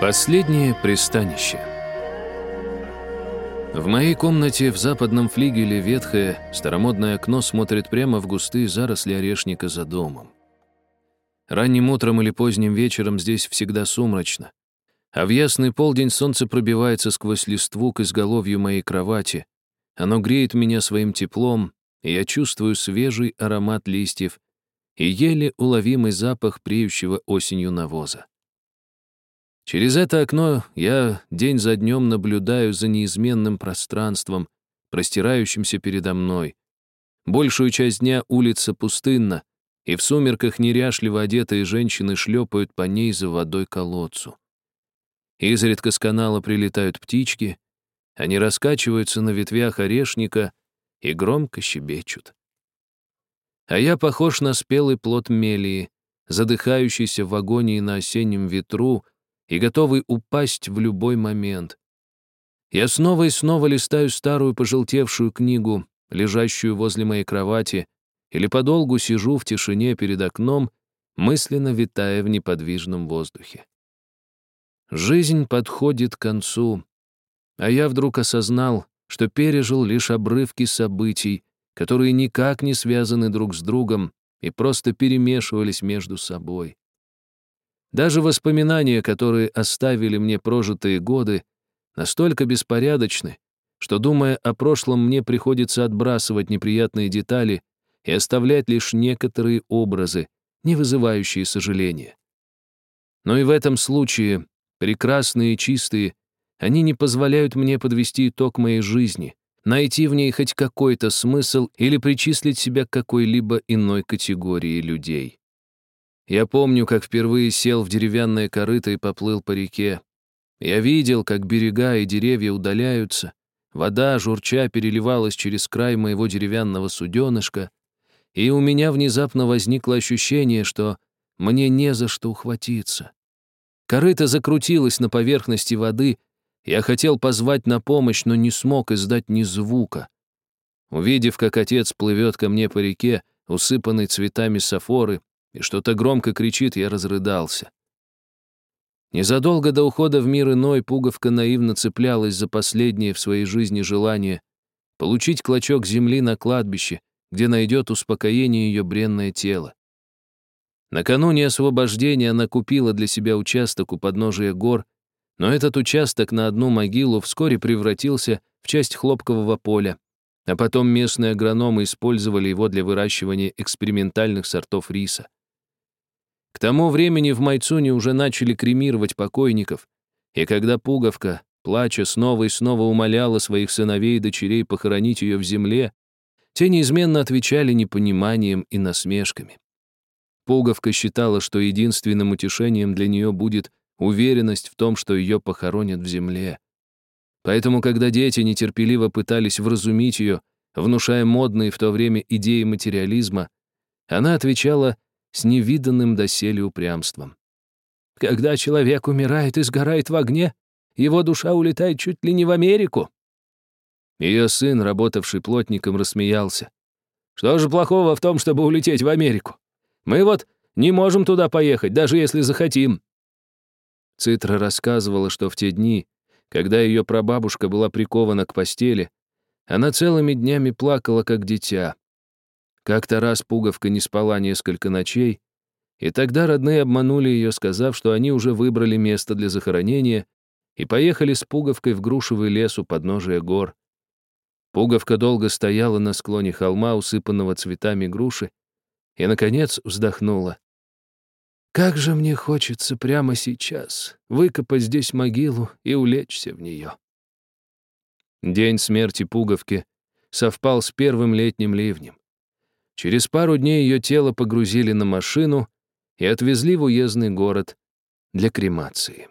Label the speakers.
Speaker 1: Последнее пристанище. В моей комнате в западном флигеле ветхое, старомодное окно смотрит прямо в густые заросли орешника за домом. Ранним утром или поздним вечером здесь всегда сумрачно, а в ясный полдень солнце пробивается сквозь листву к изголовью моей кровати. Оно греет меня своим теплом, и я чувствую свежий аромат листьев и еле уловимый запах преющего осенью навоза. Через это окно я день за днем наблюдаю за неизменным пространством, простирающимся передо мной. Большую часть дня улица пустынна, и в сумерках неряшливо одетые женщины шлепают по ней за водой колодцу. Изредка с канала прилетают птички, они раскачиваются на ветвях орешника и громко щебечут. А я похож на спелый плод мелии, задыхающийся в агонии на осеннем ветру, и готовый упасть в любой момент. Я снова и снова листаю старую пожелтевшую книгу, лежащую возле моей кровати, или подолгу сижу в тишине перед окном, мысленно витая в неподвижном воздухе. Жизнь подходит к концу, а я вдруг осознал, что пережил лишь обрывки событий, которые никак не связаны друг с другом и просто перемешивались между собой. Даже воспоминания, которые оставили мне прожитые годы, настолько беспорядочны, что, думая о прошлом, мне приходится отбрасывать неприятные детали и оставлять лишь некоторые образы, не вызывающие сожаления. Но и в этом случае, прекрасные и чистые, они не позволяют мне подвести итог моей жизни, найти в ней хоть какой-то смысл или причислить себя к какой-либо иной категории людей. Я помню, как впервые сел в деревянное корыто и поплыл по реке. Я видел, как берега и деревья удаляются, вода, журча, переливалась через край моего деревянного суденышка, и у меня внезапно возникло ощущение, что мне не за что ухватиться. Корыто закрутилось на поверхности воды, я хотел позвать на помощь, но не смог издать ни звука. Увидев, как отец плывет ко мне по реке, усыпанной цветами сафоры, и что-то громко кричит, я разрыдался. Незадолго до ухода в мир иной пуговка наивно цеплялась за последнее в своей жизни желание получить клочок земли на кладбище, где найдет успокоение ее бренное тело. Накануне освобождения она купила для себя участок у подножия гор, но этот участок на одну могилу вскоре превратился в часть хлопкового поля, а потом местные агрономы использовали его для выращивания экспериментальных сортов риса. К тому времени в Майцуне уже начали кремировать покойников, и когда Пуговка, плача, снова и снова умоляла своих сыновей и дочерей похоронить ее в земле, те неизменно отвечали непониманием и насмешками. Пуговка считала, что единственным утешением для нее будет уверенность в том, что ее похоронят в земле. Поэтому, когда дети нетерпеливо пытались вразумить ее, внушая модные в то время идеи материализма, она отвечала с невиданным доселе упрямством. Когда человек умирает и сгорает в огне, его душа улетает чуть ли не в Америку. Ее сын, работавший плотником, рассмеялся. Что же плохого в том, чтобы улететь в Америку? Мы вот не можем туда поехать, даже если захотим. Цитра рассказывала, что в те дни, когда ее прабабушка была прикована к постели, она целыми днями плакала, как дитя, как-то раз пуговка не спала несколько ночей, и тогда родные обманули ее, сказав, что они уже выбрали место для захоронения и поехали с пуговкой в грушевый лес у подножия гор. Пуговка долго стояла на склоне холма, усыпанного цветами груши, и, наконец, вздохнула. «Как же мне хочется прямо сейчас выкопать здесь могилу и улечься в нее». День смерти пуговки совпал с первым летним ливнем. Через пару дней ее тело погрузили на машину и отвезли в уездный город для кремации.